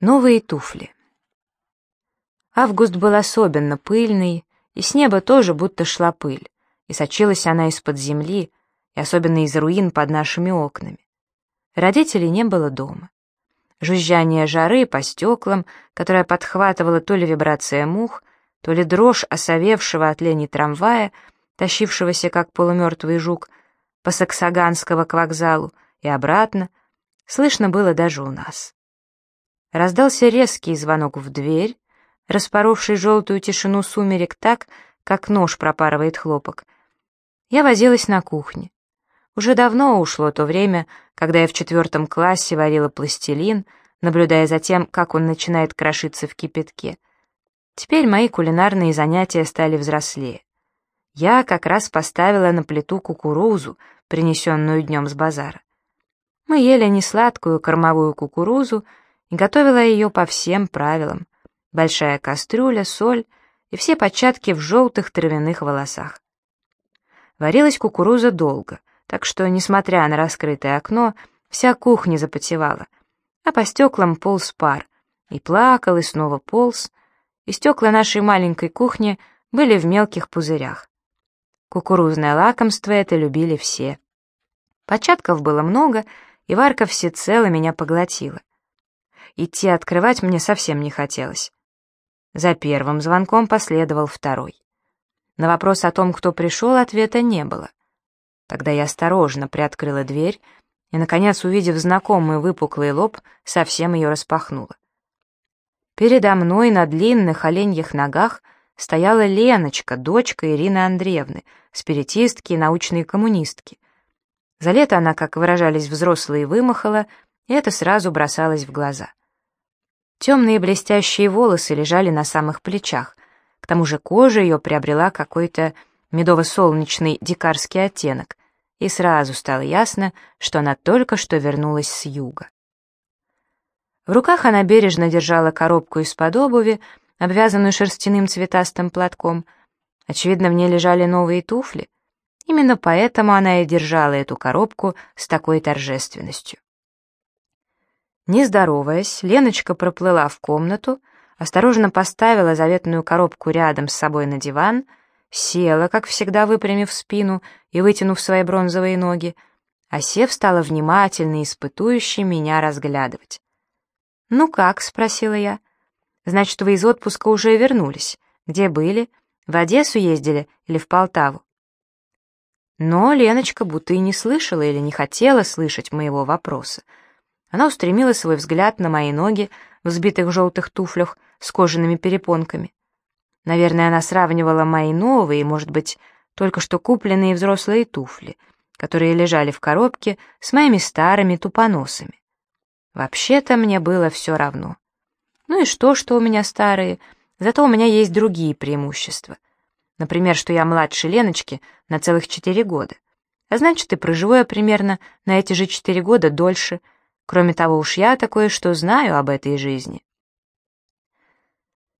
Новые туфли. Август был особенно пыльный, и с неба тоже будто шла пыль, и сочилась она из-под земли, и особенно из руин под нашими окнами. Родителей не было дома. Жужжание жары по стеклам, которое подхватывало то ли вибрация мух, то ли дрожь осовевшего от лени трамвая, тащившегося как полумертвый жук, по Саксаганского к вокзалу и обратно, слышно было даже у нас. Раздался резкий звонок в дверь, распоровший желтую тишину сумерек так, как нож пропарывает хлопок. Я возилась на кухне. Уже давно ушло то время, когда я в четвертом классе варила пластилин, наблюдая за тем, как он начинает крошиться в кипятке. Теперь мои кулинарные занятия стали взрослее. Я как раз поставила на плиту кукурузу, принесенную днем с базара. Мы ели несладкую кормовую кукурузу, готовила ее по всем правилам. Большая кастрюля, соль и все початки в желтых травяных волосах. Варилась кукуруза долго, так что, несмотря на раскрытое окно, вся кухня запотевала, а по стеклам полз пар, и плакал, и снова полз, и стекла нашей маленькой кухни были в мелких пузырях. Кукурузное лакомство это любили все. Початков было много, и варка всецело меня поглотила. Идти открывать мне совсем не хотелось. За первым звонком последовал второй. На вопрос о том, кто пришел, ответа не было. Тогда я осторожно приоткрыла дверь и, наконец, увидев знакомый выпуклый лоб, совсем ее распахнула. Передо мной на длинных оленьих ногах стояла Леночка, дочка Ирины Андреевны, спиритистки и научной коммунистки. За лето она, как выражались взрослые, вымахала, это сразу бросалось в глаза. Темные блестящие волосы лежали на самых плечах. К тому же кожа ее приобрела какой-то медово-солнечный дикарский оттенок, и сразу стало ясно, что она только что вернулась с юга. В руках она бережно держала коробку из-под обуви, обвязанную шерстяным цветастым платком. Очевидно, в ней лежали новые туфли. Именно поэтому она и держала эту коробку с такой торжественностью. Не здороваясь, Леночка проплыла в комнату, осторожно поставила заветную коробку рядом с собой на диван, села, как всегда выпрямив спину и вытянув свои бронзовые ноги, а сев стала внимательно и испытующе меня разглядывать. «Ну как?» — спросила я. «Значит, вы из отпуска уже вернулись. Где были? В Одессу ездили или в Полтаву?» Но Леночка будто и не слышала или не хотела слышать моего вопроса. Она устремила свой взгляд на мои ноги в сбитых желтых туфлях с кожаными перепонками. Наверное, она сравнивала мои новые, может быть, только что купленные взрослые туфли, которые лежали в коробке с моими старыми тупоносами. Вообще-то мне было все равно. Ну и что, что у меня старые, зато у меня есть другие преимущества. Например, что я младше Леночки на целых четыре года. А значит, и проживу я примерно на эти же четыре года дольше — Кроме того, уж я такое, что знаю об этой жизни.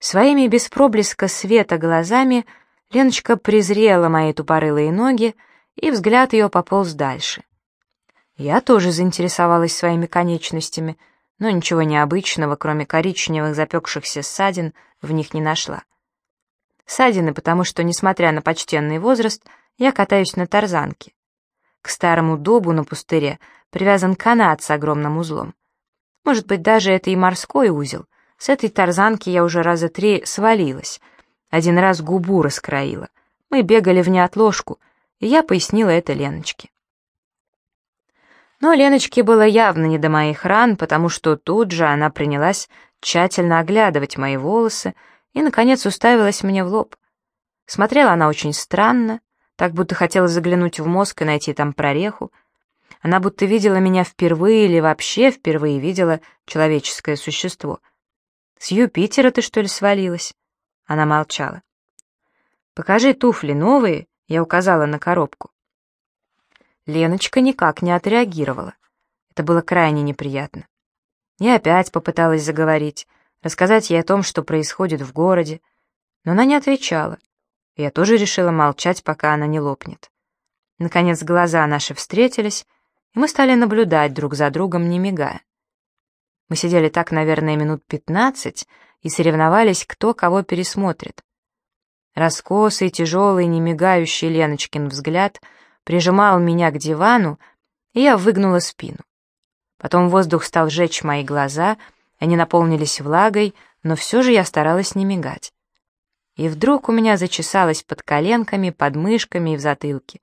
Своими без проблеска света глазами Леночка презрела мои тупорылые ноги, и взгляд ее пополз дальше. Я тоже заинтересовалась своими конечностями, но ничего необычного, кроме коричневых запекшихся ссадин, в них не нашла. Ссадины, потому что, несмотря на почтенный возраст, я катаюсь на тарзанке. К старому добу на пустыре привязан канат с огромным узлом. Может быть, даже это и морской узел. С этой тарзанки я уже раза три свалилась. Один раз губу раскроила. Мы бегали в неотложку, и я пояснила это Леночке. Но Леночке было явно не до моих ран, потому что тут же она принялась тщательно оглядывать мои волосы и, наконец, уставилась мне в лоб. Смотрела она очень странно, так будто хотела заглянуть в мозг и найти там прореху. Она будто видела меня впервые или вообще впервые видела человеческое существо. «С Юпитера ты, что ли, свалилась?» Она молчала. «Покажи туфли новые», — я указала на коробку. Леночка никак не отреагировала. Это было крайне неприятно. Я опять попыталась заговорить, рассказать ей о том, что происходит в городе, но она не отвечала. Я тоже решила молчать, пока она не лопнет. Наконец глаза наши встретились, и мы стали наблюдать друг за другом, не мигая. Мы сидели так, наверное, минут пятнадцать и соревновались, кто кого пересмотрит. Раскосый, тяжелый, не мигающий Леночкин взгляд прижимал меня к дивану, и я выгнула спину. Потом воздух стал жечь мои глаза, они наполнились влагой, но все же я старалась не мигать. И вдруг у меня зачесалось под коленками, под мышками и в затылке.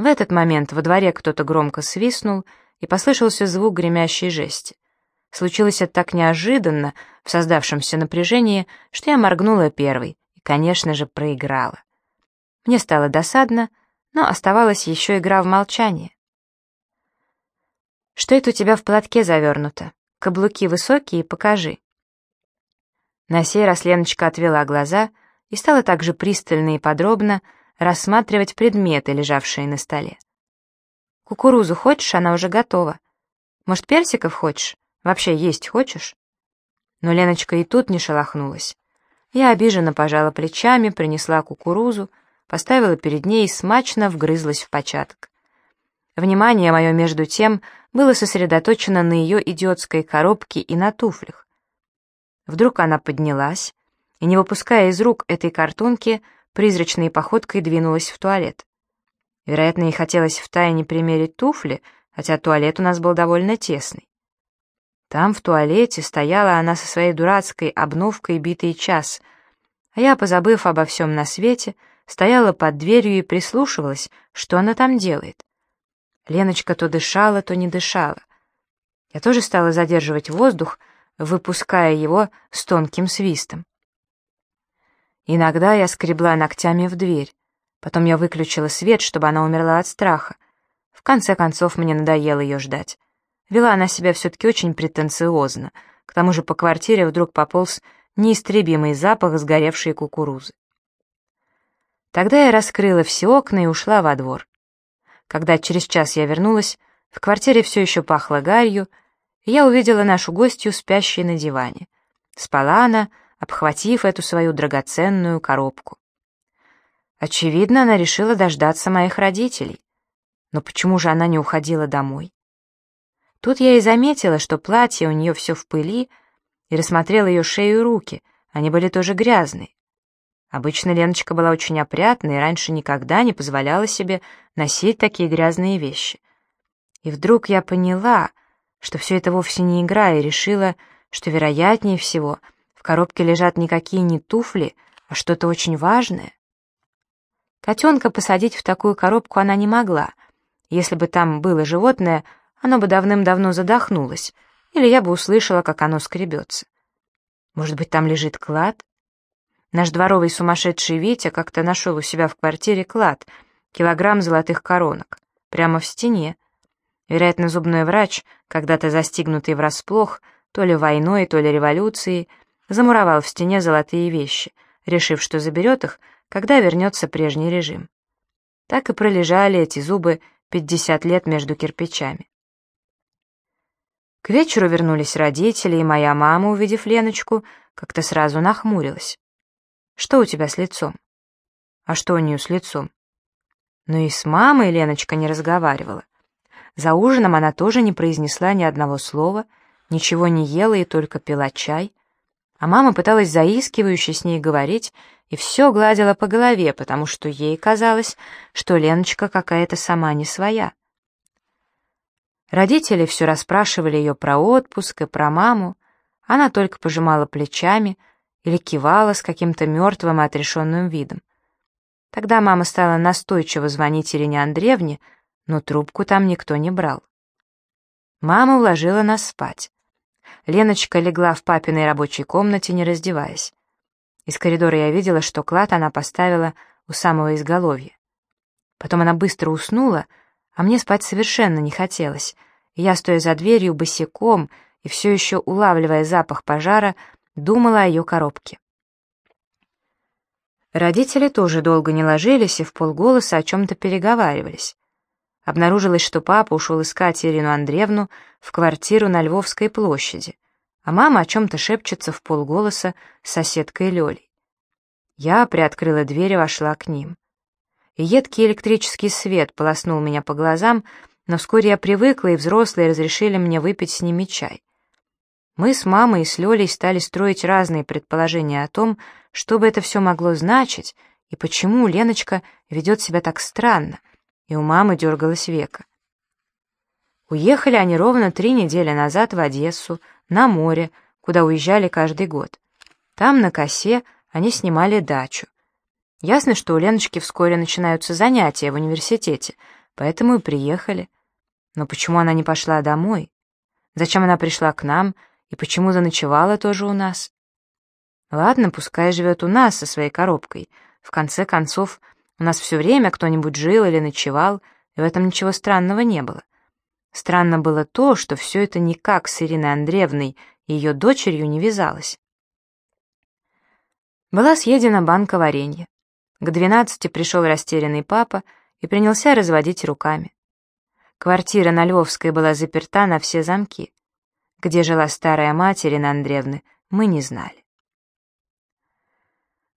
В этот момент во дворе кто-то громко свистнул, и послышался звук гремящей жести. Случилось это так неожиданно, в создавшемся напряжении, что я моргнула первой и, конечно же, проиграла. Мне стало досадно, но оставалась еще игра в молчание. «Что это у тебя в платке завернуто? Каблуки высокие, покажи». На сей раз Леночка отвела глаза и стала также пристально и подробно рассматривать предметы, лежавшие на столе. «Кукурузу хочешь? Она уже готова. Может, персиков хочешь? Вообще есть хочешь?» Но Леночка и тут не шелохнулась. Я обиженно пожала плечами, принесла кукурузу, поставила перед ней и смачно вгрызлась в початок. Внимание мое, между тем, было сосредоточено на ее идиотской коробке и на туфлях. Вдруг она поднялась и, не выпуская из рук этой картонки, призрачной походкой двинулась в туалет. Вероятно, ей хотелось втайне примерить туфли, хотя туалет у нас был довольно тесный. Там, в туалете, стояла она со своей дурацкой обновкой битый час, а я, позабыв обо всем на свете, стояла под дверью и прислушивалась, что она там делает. Леночка то дышала, то не дышала. Я тоже стала задерживать воздух, выпуская его с тонким свистом. Иногда я скребла ногтями в дверь. Потом я выключила свет, чтобы она умерла от страха. В конце концов, мне надоело ее ждать. Вела она себя все-таки очень претенциозно. К тому же по квартире вдруг пополз неистребимый запах сгоревшей кукурузы. Тогда я раскрыла все окна и ушла во двор. Когда через час я вернулась, в квартире все еще пахло гарью, я увидела нашу гостью, спящей на диване. Спала она, обхватив эту свою драгоценную коробку. Очевидно, она решила дождаться моих родителей. Но почему же она не уходила домой? Тут я и заметила, что платье у нее все в пыли, и рассмотрела ее шею и руки, они были тоже грязные. Обычно Леночка была очень опрятной и раньше никогда не позволяла себе носить такие грязные вещи. И вдруг я поняла, что все это вовсе не игра, и решила, что вероятнее всего в коробке лежат никакие не туфли, а что-то очень важное. Котенка посадить в такую коробку она не могла. Если бы там было животное, оно бы давным-давно задохнулось, или я бы услышала, как оно скребется. Может быть, там лежит клад? Наш дворовый сумасшедший Витя как-то нашел у себя в квартире клад, килограмм золотых коронок, прямо в стене. Вероятно, зубной врач, когда-то застигнутый врасплох, то ли войной, то ли революцией, замуровал в стене золотые вещи, решив, что заберет их, когда вернется прежний режим. Так и пролежали эти зубы 50 лет между кирпичами. К вечеру вернулись родители, и моя мама, увидев Леночку, как-то сразу нахмурилась. «Что у тебя с лицом?» «А что у нее с лицом?» Но и с мамой Леночка не разговаривала. За ужином она тоже не произнесла ни одного слова, ничего не ела и только пила чай. А мама пыталась заискивающе с ней говорить и все гладила по голове, потому что ей казалось, что Леночка какая-то сама не своя. Родители все расспрашивали ее про отпуск и про маму, она только пожимала плечами или кивала с каким-то мертвым и отрешенным видом. Тогда мама стала настойчиво звонить Ирине Андреевне, но трубку там никто не брал. Мама уложила нас спать. Леночка легла в папиной рабочей комнате, не раздеваясь. Из коридора я видела, что клад она поставила у самого изголовья. Потом она быстро уснула, а мне спать совершенно не хотелось, я, стоя за дверью босиком и все еще улавливая запах пожара, думала о ее коробке. Родители тоже долго не ложились и в полголоса о чем-то переговаривались. Обнаружилось, что папа ушел искать Ирину Андреевну в квартиру на Львовской площади, а мама о чем-то шепчется в полголоса с соседкой Лёлей. Я приоткрыла дверь и вошла к ним. И едкий электрический свет полоснул меня по глазам, но вскоре я привыкла, и взрослые разрешили мне выпить с ними чай. Мы с мамой и с Лёлей стали строить разные предположения о том, что бы это все могло значить, и почему Леночка ведет себя так странно, и у мамы дергалось века. Уехали они ровно три недели назад в Одессу, на море, куда уезжали каждый год. Там, на косе, они снимали дачу. Ясно, что у Леночки вскоре начинаются занятия в университете, поэтому и приехали. Но почему она не пошла домой? Зачем она пришла к нам, и почему заночевала тоже у нас? Ладно, пускай живет у нас со своей коробкой. В конце концов, у нас все время кто-нибудь жил или ночевал, и в этом ничего странного не было. Странно было то, что все это никак с Ириной Андреевной и ее дочерью не вязалось. Была съедена банка варенья. К двенадцати пришел растерянный папа и принялся разводить руками. Квартира на Львовской была заперта на все замки. Где жила старая мать Ирины Андреевны, мы не знали.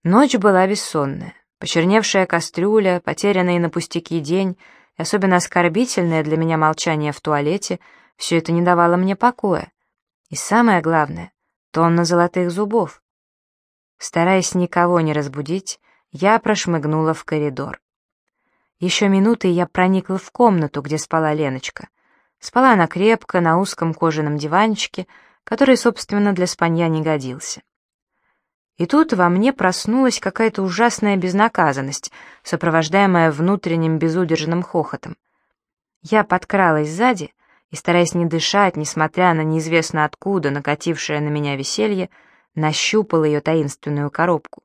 Ночь была бессонная. Почерневшая кастрюля, потерянный на пустяки день — и особенно оскорбительное для меня молчание в туалете, все это не давало мне покоя. И самое главное — тонна золотых зубов. Стараясь никого не разбудить, я прошмыгнула в коридор. Еще минуты, я проникла в комнату, где спала Леночка. Спала она крепко, на узком кожаном диванчике, который, собственно, для спанья не годился. И тут во мне проснулась какая-то ужасная безнаказанность, сопровождаемая внутренним безудержным хохотом. Я подкралась сзади и, стараясь не дышать, несмотря на неизвестно откуда накатившее на меня веселье, нащупала ее таинственную коробку.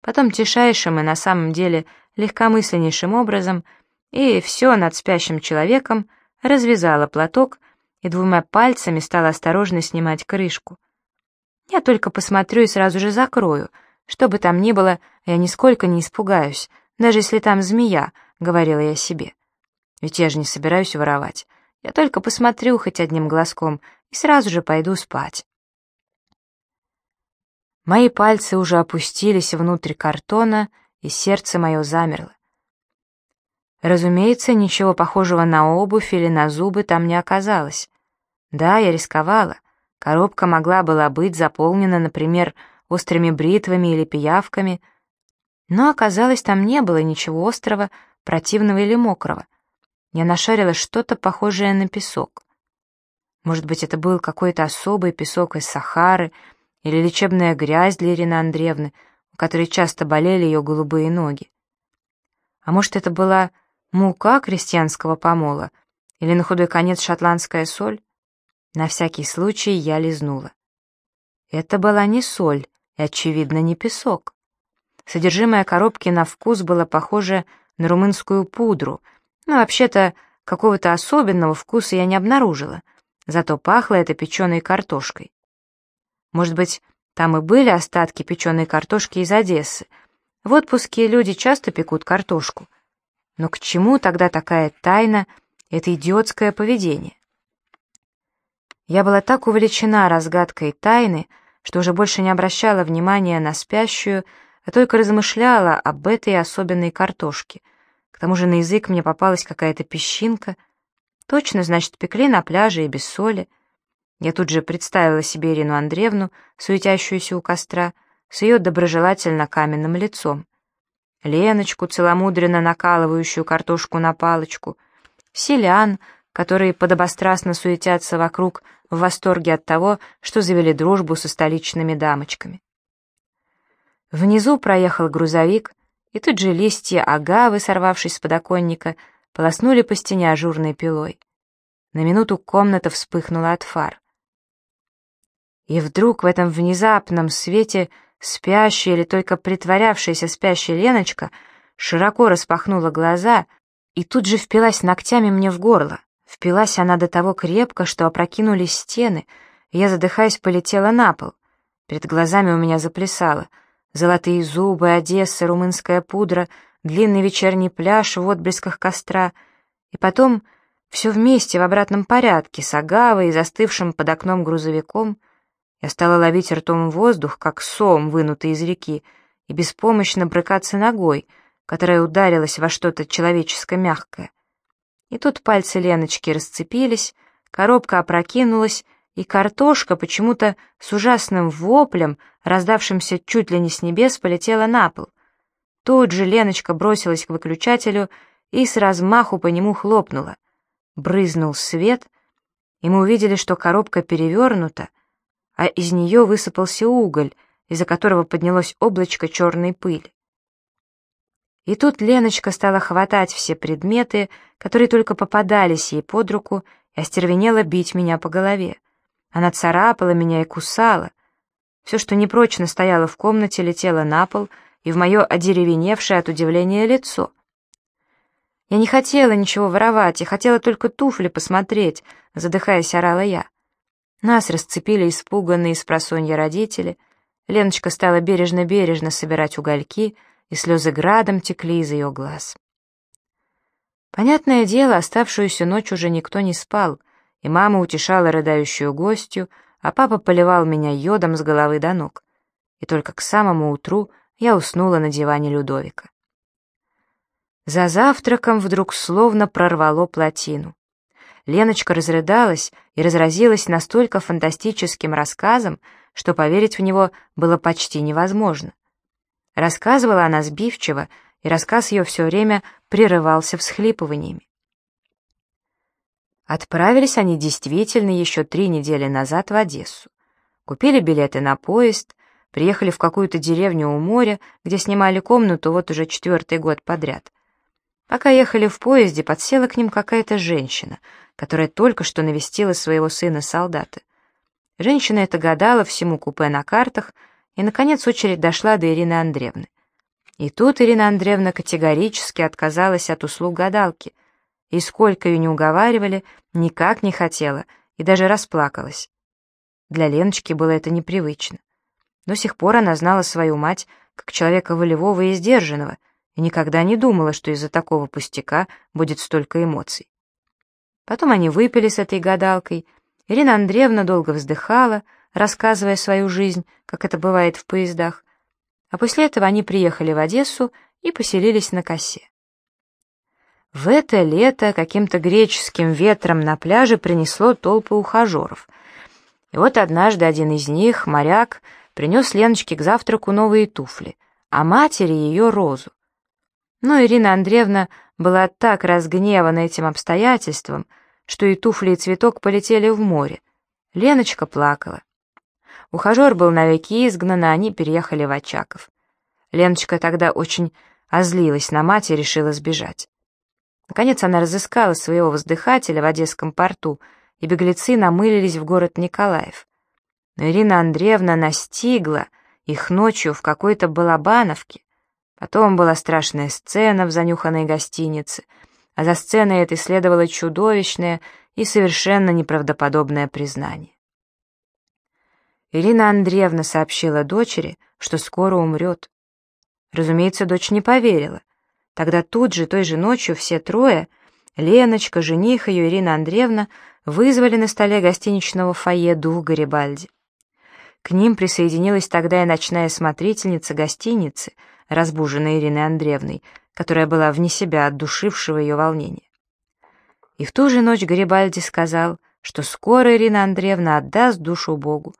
Потом тишайшим и на самом деле легкомысленнейшим образом и все над спящим человеком развязала платок и двумя пальцами стала осторожно снимать крышку — я только посмотрю и сразу же закрою. Что бы там ни было, я нисколько не испугаюсь, даже если там змея, — говорила я себе. Ведь я же не собираюсь воровать. Я только посмотрю хоть одним глазком и сразу же пойду спать. Мои пальцы уже опустились внутрь картона, и сердце мое замерло. Разумеется, ничего похожего на обувь или на зубы там не оказалось. Да, я рисковала — Коробка могла была быть заполнена, например, острыми бритвами или пиявками, но оказалось, там не было ничего острого, противного или мокрого. Я нашарила что-то похожее на песок. Может быть, это был какой-то особый песок из Сахары или лечебная грязь для Ирины Андреевны, у которой часто болели ее голубые ноги. А может, это была мука крестьянского помола или, на худой конец, шотландская соль? На всякий случай я лизнула. Это была не соль и, очевидно, не песок. Содержимое коробки на вкус было похоже на румынскую пудру, но вообще-то какого-то особенного вкуса я не обнаружила, зато пахло это печеной картошкой. Может быть, там и были остатки печеной картошки из Одессы. В отпуске люди часто пекут картошку. Но к чему тогда такая тайна, это идиотское поведение? Я была так увлечена разгадкой тайны, что уже больше не обращала внимания на спящую, а только размышляла об этой особенной картошке. К тому же на язык мне попалась какая-то песчинка. Точно, значит, пекли на пляже и без соли. Я тут же представила себе Ирину Андреевну, суетящуюся у костра, с ее доброжелательно каменным лицом. Леночку, целомудренно накалывающую картошку на палочку, селян, которые подобострастно суетятся вокруг в восторге от того, что завели дружбу со столичными дамочками. Внизу проехал грузовик, и тут же листья агавы, сорвавшись с подоконника, полоснули по стене ажурной пилой. На минуту комната вспыхнула от фар. И вдруг в этом внезапном свете спящая или только притворявшаяся спящая Леночка широко распахнула глаза и тут же впилась ногтями мне в горло. Впилась она до того крепко, что опрокинулись стены, и я, задыхаясь, полетела на пол. Перед глазами у меня заплясало. Золотые зубы, Одесса, румынская пудра, длинный вечерний пляж в отблесках костра. И потом все вместе в обратном порядке, с агавой и застывшим под окном грузовиком. Я стала ловить ртом воздух, как сом, вынутый из реки, и беспомощно брыкаться ногой, которая ударилась во что-то человеческое мягкое. И тут пальцы Леночки расцепились, коробка опрокинулась, и картошка почему-то с ужасным воплем, раздавшимся чуть ли не с небес, полетела на пол. Тут же Леночка бросилась к выключателю и с размаху по нему хлопнула. Брызнул свет, и мы увидели, что коробка перевернута, а из нее высыпался уголь, из-за которого поднялось облачко черной пыли. И тут Леночка стала хватать все предметы, которые только попадались ей под руку, и остервенела бить меня по голове. Она царапала меня и кусала. Все, что непрочно стояло в комнате, летело на пол и в мое одеревеневшее от удивления лицо. Я не хотела ничего воровать, я хотела только туфли посмотреть, задыхаясь, орала я. Нас расцепили испуганные с просонья родители. Леночка стала бережно-бережно собирать угольки, и слезы градом текли из ее глаз. Понятное дело, оставшуюся ночь уже никто не спал, и мама утешала рыдающую гостью, а папа поливал меня йодом с головы до ног. И только к самому утру я уснула на диване Людовика. За завтраком вдруг словно прорвало плотину. Леночка разрыдалась и разразилась настолько фантастическим рассказом, что поверить в него было почти невозможно. Рассказывала она сбивчиво, и рассказ ее все время прерывался всхлипываниями. Отправились они действительно еще три недели назад в Одессу. Купили билеты на поезд, приехали в какую-то деревню у моря, где снимали комнату вот уже четвертый год подряд. Пока ехали в поезде, подсела к ним какая-то женщина, которая только что навестила своего сына-солдата. Женщина эта гадала всему купе на картах, и, наконец, очередь дошла до Ирины Андреевны. И тут Ирина Андреевна категорически отказалась от услуг гадалки, и сколько ее не уговаривали, никак не хотела, и даже расплакалась. Для Леночки было это непривычно. До сих пор она знала свою мать как человека волевого и сдержанного, и никогда не думала, что из-за такого пустяка будет столько эмоций. Потом они выпили с этой гадалкой, Ирина Андреевна долго вздыхала, рассказывая свою жизнь, как это бывает в поездах, а после этого они приехали в Одессу и поселились на косе. В это лето каким-то греческим ветром на пляже принесло толпы ухажеров. И вот однажды один из них, моряк, принес Леночке к завтраку новые туфли, а матери ее розу. Но Ирина Андреевна была так разгневана этим обстоятельством, что и туфли, и цветок полетели в море. Леночка плакала. Ухажер был навеки изгнан, а они переехали в Очаков. Леночка тогда очень озлилась на мать и решила сбежать. Наконец она разыскала своего воздыхателя в Одесском порту, и беглецы намылились в город Николаев. Но Ирина Андреевна настигла их ночью в какой-то Балабановке. Потом была страшная сцена в занюханной гостинице, а за сценой этой следовало чудовищное и совершенно неправдоподобное признание. Ирина Андреевна сообщила дочери, что скоро умрет. Разумеется, дочь не поверила. Тогда тут же, той же ночью, все трое, Леночка, жених ее, Ирина Андреевна, вызвали на столе гостиничного фойе дух Гарибальди. К ним присоединилась тогда и ночная смотрительница гостиницы, разбуженная Ириной Андреевной, которая была вне себя от душившего ее волнения. И в ту же ночь Гарибальди сказал, что скоро Ирина Андреевна отдаст душу Богу,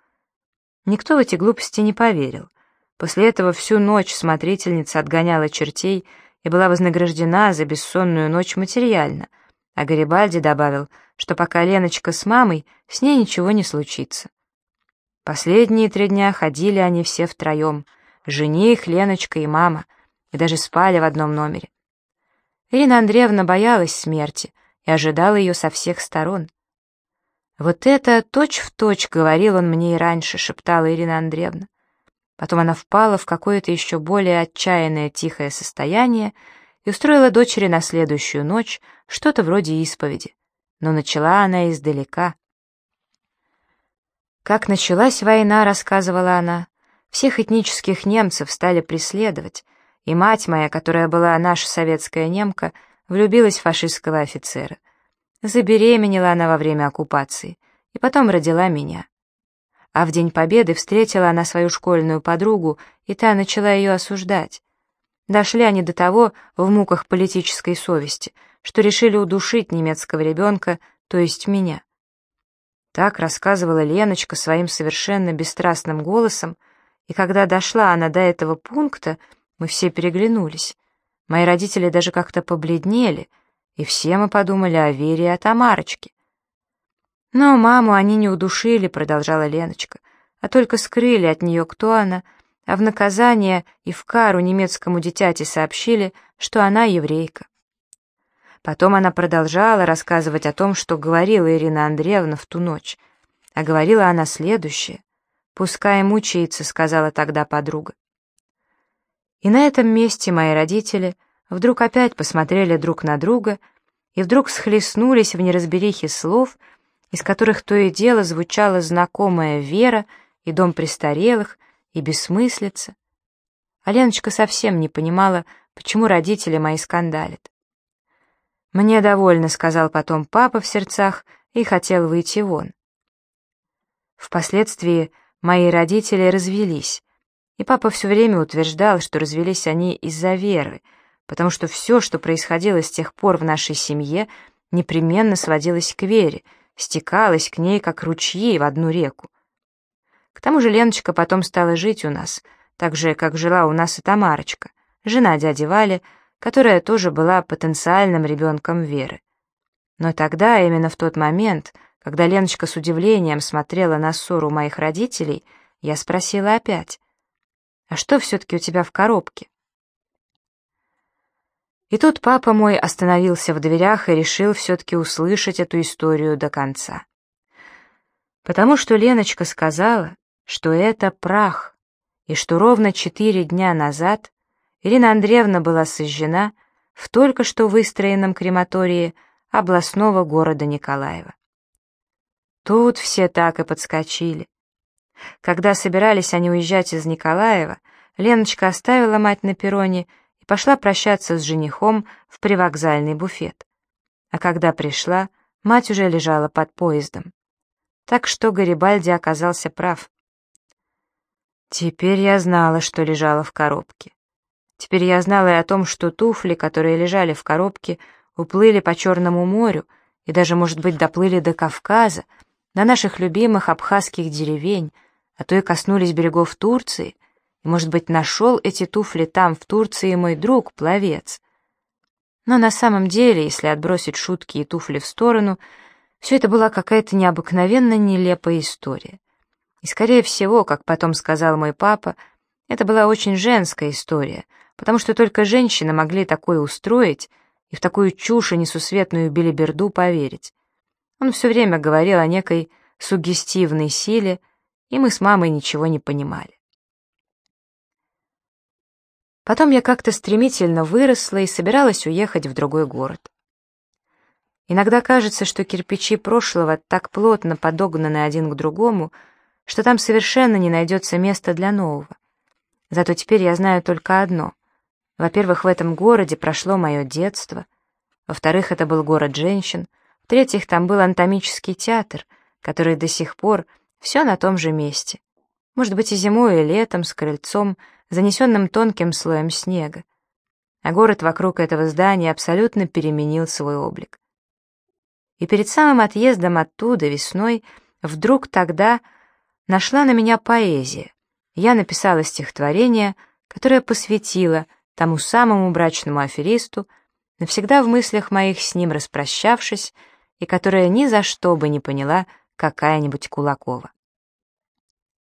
Никто в эти глупости не поверил. После этого всю ночь смотрительница отгоняла чертей и была вознаграждена за бессонную ночь материально, а Гарибальди добавил, что пока Леночка с мамой, с ней ничего не случится. Последние три дня ходили они все втроем, жених, Леночка и мама, и даже спали в одном номере. Ирина Андреевна боялась смерти и ожидала ее со всех сторон. «Вот это точь-в-точь, точь, говорил он мне и раньше», — шептала Ирина Андреевна. Потом она впала в какое-то еще более отчаянное тихое состояние и устроила дочери на следующую ночь что-то вроде исповеди. Но начала она издалека. Как началась война, рассказывала она, всех этнических немцев стали преследовать, и мать моя, которая была наша советская немка, влюбилась в фашистского офицера — Забеременела она во время оккупации и потом родила меня. А в День Победы встретила она свою школьную подругу, и та начала ее осуждать. Дошли они до того в муках политической совести, что решили удушить немецкого ребенка, то есть меня. Так рассказывала Леночка своим совершенно бесстрастным голосом, и когда дошла она до этого пункта, мы все переглянулись. Мои родители даже как-то побледнели, и все мы подумали о Вере и о Тамарочке. «Но маму они не удушили», — продолжала Леночка, «а только скрыли от нее, кто она, а в наказание и в кару немецкому дитяти сообщили, что она еврейка». Потом она продолжала рассказывать о том, что говорила Ирина Андреевна в ту ночь. А говорила она следующее. «Пускай мучается», — сказала тогда подруга. И на этом месте мои родители вдруг опять посмотрели друг на друга и вдруг схлестнулись в неразберихе слов, из которых то и дело звучала знакомая вера и дом престарелых, и бессмыслица. А Леночка совсем не понимала, почему родители мои скандалят. «Мне довольно», — сказал потом папа в сердцах и хотел выйти вон. Впоследствии мои родители развелись, и папа все время утверждал, что развелись они из-за веры, потому что все, что происходило с тех пор в нашей семье, непременно сводилось к вере, стекалось к ней, как ручьи в одну реку. К тому же Леночка потом стала жить у нас, так же, как жила у нас и Тамарочка, жена дяди Вали, которая тоже была потенциальным ребенком Веры. Но тогда, именно в тот момент, когда Леночка с удивлением смотрела на ссору моих родителей, я спросила опять, «А что все-таки у тебя в коробке?» И тут папа мой остановился в дверях и решил все-таки услышать эту историю до конца. Потому что Леночка сказала, что это прах, и что ровно четыре дня назад Ирина Андреевна была сожжена в только что выстроенном крематории областного города Николаева. Тут все так и подскочили. Когда собирались они уезжать из Николаева, Леночка оставила мать на перроне пошла прощаться с женихом в привокзальный буфет. А когда пришла, мать уже лежала под поездом. Так что Гарибальди оказался прав. Теперь я знала, что лежала в коробке. Теперь я знала и о том, что туфли, которые лежали в коробке, уплыли по Черному морю и даже, может быть, доплыли до Кавказа, на наших любимых абхазских деревень, а то и коснулись берегов Турции, и, может быть, нашел эти туфли там, в Турции, мой друг, пловец. Но на самом деле, если отбросить шутки и туфли в сторону, все это была какая-то необыкновенно нелепая история. И, скорее всего, как потом сказал мой папа, это была очень женская история — потому что только женщины могли такое устроить и в такую чушь и несусветную белиберду поверить. Он все время говорил о некой суггестивной силе, и мы с мамой ничего не понимали. Потом я как-то стремительно выросла и собиралась уехать в другой город. Иногда кажется, что кирпичи прошлого так плотно подогнаны один к другому, что там совершенно не найдется места для нового. Зато теперь я знаю только одно. Во-первых, в этом городе прошло мое детство. Во-вторых, это был город женщин. В-третьих, там был анатомический театр, который до сих пор все на том же месте. Может быть, и зимой, и летом, с крыльцом, занесенным тонким слоем снега. А город вокруг этого здания абсолютно переменил свой облик. И перед самым отъездом оттуда, весной, вдруг тогда нашла на меня поэзия. Я написала стихотворение, которое посвятила — тому самому брачному аферисту, навсегда в мыслях моих с ним распрощавшись, и которая ни за что бы не поняла какая-нибудь Кулакова.